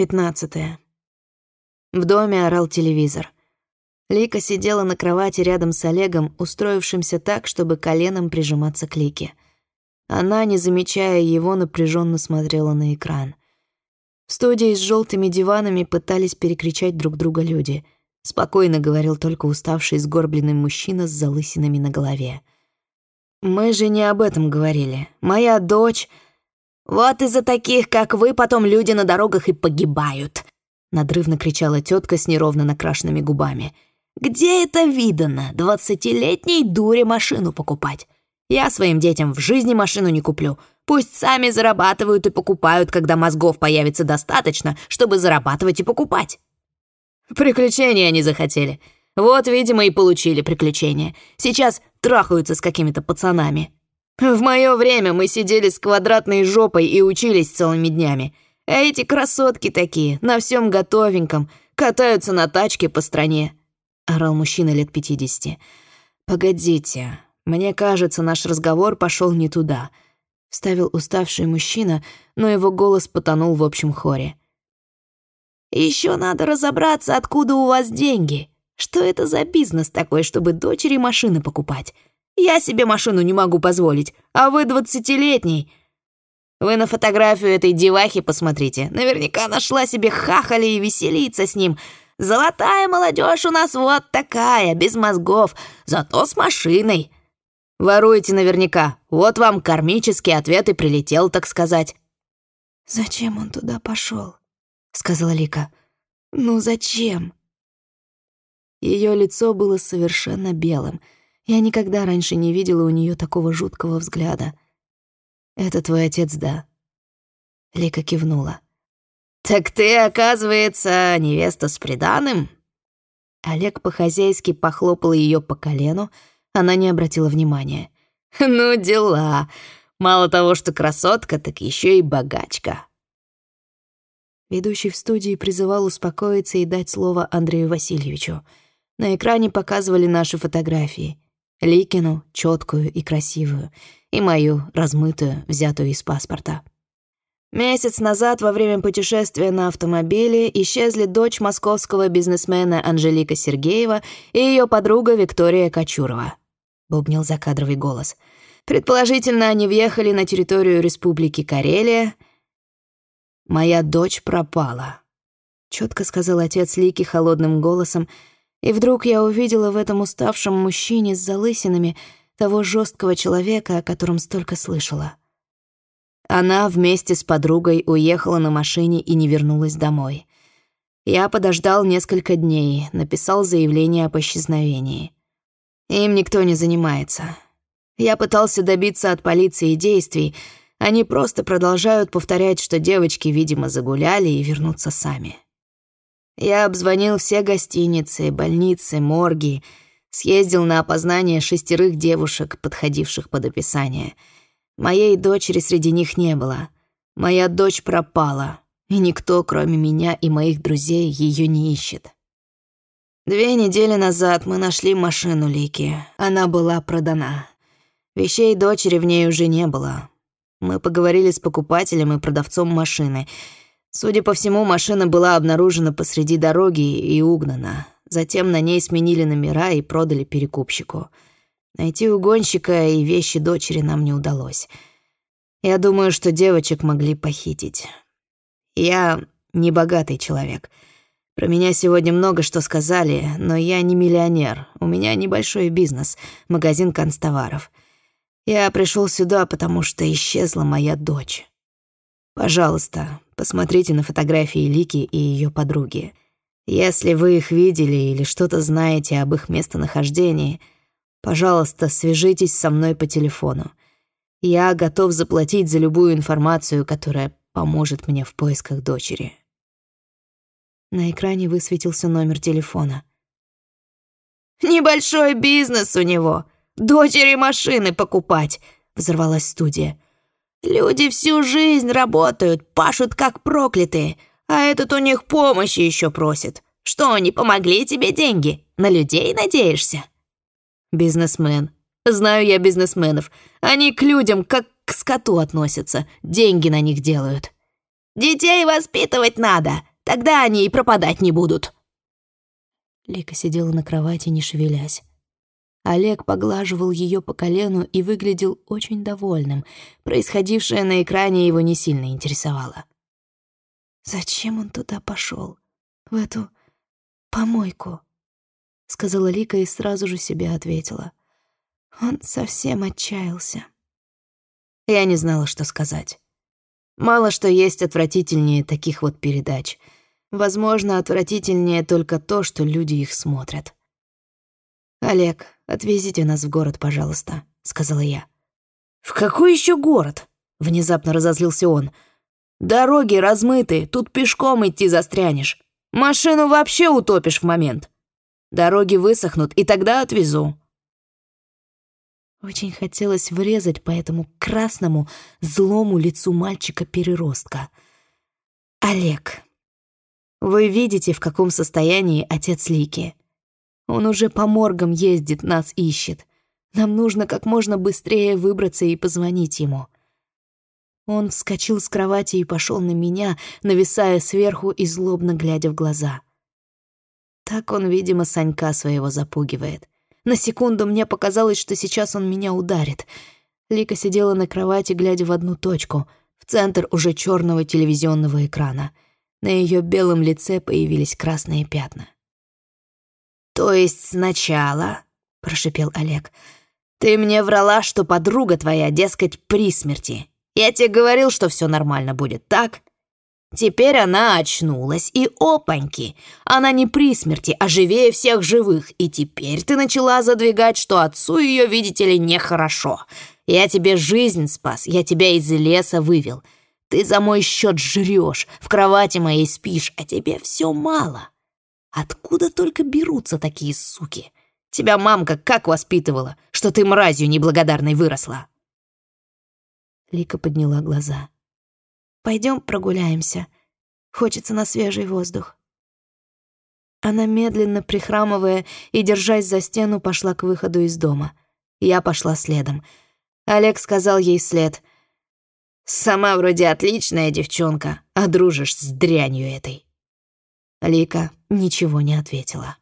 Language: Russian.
Пятнадцатое. В доме орал телевизор. Лика сидела на кровати рядом с Олегом, устроившимся так, чтобы коленом прижиматься к Лике. Она, не замечая его, напряженно смотрела на экран. В студии с желтыми диванами пытались перекричать друг друга люди. Спокойно говорил только уставший сгорбленный мужчина с залысинами на голове. «Мы же не об этом говорили. Моя дочь...» «Вот из-за таких, как вы, потом люди на дорогах и погибают!» Надрывно кричала тетка с неровно накрашенными губами. «Где это видано? Двадцатилетней дуре машину покупать? Я своим детям в жизни машину не куплю. Пусть сами зарабатывают и покупают, когда мозгов появится достаточно, чтобы зарабатывать и покупать». Приключения они захотели. Вот, видимо, и получили приключения. Сейчас трахаются с какими-то пацанами. В мое время мы сидели с квадратной жопой и учились целыми днями. А эти красотки такие, на всем готовеньком, катаются на тачке по стране. Орал мужчина лет пятидесяти. «Погодите, мне кажется, наш разговор пошел не туда», — вставил уставший мужчина, но его голос потонул в общем хоре. Еще надо разобраться, откуда у вас деньги. Что это за бизнес такой, чтобы дочери машины покупать? Я себе машину не могу позволить, а вы двадцатилетний. Вы на фотографию этой девахи посмотрите. Наверняка нашла себе хахали и веселиться с ним. Золотая молодежь у нас вот такая, без мозгов, зато с машиной. Воруете наверняка. Вот вам кармический ответ и прилетел, так сказать. «Зачем он туда пошел? сказала Лика. «Ну зачем?» Ее лицо было совершенно белым — я никогда раньше не видела у нее такого жуткого взгляда. «Это твой отец, да?» Лика кивнула. «Так ты, оказывается, невеста с приданым?» Олег по-хозяйски похлопал ее по колену, она не обратила внимания. «Ну, дела. Мало того, что красотка, так еще и богачка». Ведущий в студии призывал успокоиться и дать слово Андрею Васильевичу. На экране показывали наши фотографии. Ликину, четкую и красивую, и мою, размытую, взятую из паспорта. Месяц назад во время путешествия на автомобиле исчезли дочь московского бизнесмена Анжелика Сергеева и ее подруга Виктория Кочурова. Бубнил закадровый голос. Предположительно, они въехали на территорию Республики Карелия. «Моя дочь пропала», — четко сказал отец Лики холодным голосом, и вдруг я увидела в этом уставшем мужчине с залысинами того жесткого человека, о котором столько слышала. Она вместе с подругой уехала на машине и не вернулась домой. Я подождал несколько дней, написал заявление об исчезновении. Им никто не занимается. Я пытался добиться от полиции действий, они просто продолжают повторять, что девочки, видимо, загуляли и вернутся сами. Я обзвонил все гостиницы, больницы, морги, съездил на опознание шестерых девушек, подходивших под описание. Моей дочери среди них не было. Моя дочь пропала, и никто, кроме меня и моих друзей, ее не ищет. Две недели назад мы нашли машину Лики. Она была продана. Вещей дочери в ней уже не было. Мы поговорили с покупателем и продавцом машины — Судя по всему, машина была обнаружена посреди дороги и угнана. Затем на ней сменили номера и продали перекупщику. Найти угонщика и вещи дочери нам не удалось. Я думаю, что девочек могли похитить. Я не богатый человек. Про меня сегодня много что сказали, но я не миллионер. У меня небольшой бизнес, магазин констоваров. Я пришел сюда, потому что исчезла моя дочь. Пожалуйста, посмотрите на фотографии Лики и ее подруги. Если вы их видели или что-то знаете об их местонахождении, пожалуйста, свяжитесь со мной по телефону. Я готов заплатить за любую информацию, которая поможет мне в поисках дочери. На экране высветился номер телефона. «Небольшой бизнес у него. Дочери машины покупать», — взорвалась студия. Люди всю жизнь работают, пашут как проклятые, а этот у них помощи еще просит. Что, не помогли тебе деньги? На людей надеешься?» «Бизнесмен. Знаю я бизнесменов. Они к людям как к скоту относятся, деньги на них делают». «Детей воспитывать надо. Тогда они и пропадать не будут». Лика сидела на кровати, не шевелясь. Олег поглаживал ее по колену и выглядел очень довольным. Происходившее на экране его не сильно интересовало. «Зачем он туда пошел? В эту помойку?» — сказала Лика и сразу же себе ответила. Он совсем отчаялся. Я не знала, что сказать. Мало что есть отвратительнее таких вот передач. Возможно, отвратительнее только то, что люди их смотрят. «Олег, отвезите нас в город, пожалуйста», — сказала я. «В какой еще город?» — внезапно разозлился он. «Дороги размыты, тут пешком идти застрянешь. Машину вообще утопишь в момент. Дороги высохнут, и тогда отвезу». Очень хотелось врезать по этому красному, злому лицу мальчика-переростка. «Олег, вы видите, в каком состоянии отец Лики. Он уже по моргам ездит, нас ищет. Нам нужно как можно быстрее выбраться и позвонить ему». Он вскочил с кровати и пошел на меня, нависая сверху и злобно глядя в глаза. Так он, видимо, Санька своего запугивает. На секунду мне показалось, что сейчас он меня ударит. Лика сидела на кровати, глядя в одну точку, в центр уже черного телевизионного экрана. На ее белом лице появились красные пятна. «То есть сначала», — прошипел Олег, — «ты мне врала, что подруга твоя, дескать, при смерти. Я тебе говорил, что все нормально будет, так? Теперь она очнулась, и опаньки! Она не при смерти, а живее всех живых, и теперь ты начала задвигать, что отцу ее, видите ли, нехорошо. Я тебе жизнь спас, я тебя из леса вывел. Ты за мой счет жрешь, в кровати моей спишь, а тебе все мало. Откуда только берутся такие суки? Тебя мамка как воспитывала, что ты мразью неблагодарной выросла?» Лика подняла глаза. Пойдем прогуляемся. Хочется на свежий воздух». Она, медленно прихрамывая и держась за стену, пошла к выходу из дома. Я пошла следом. Олег сказал ей след. «Сама вроде отличная девчонка, а дружишь с дрянью этой». Лика ничего не ответила.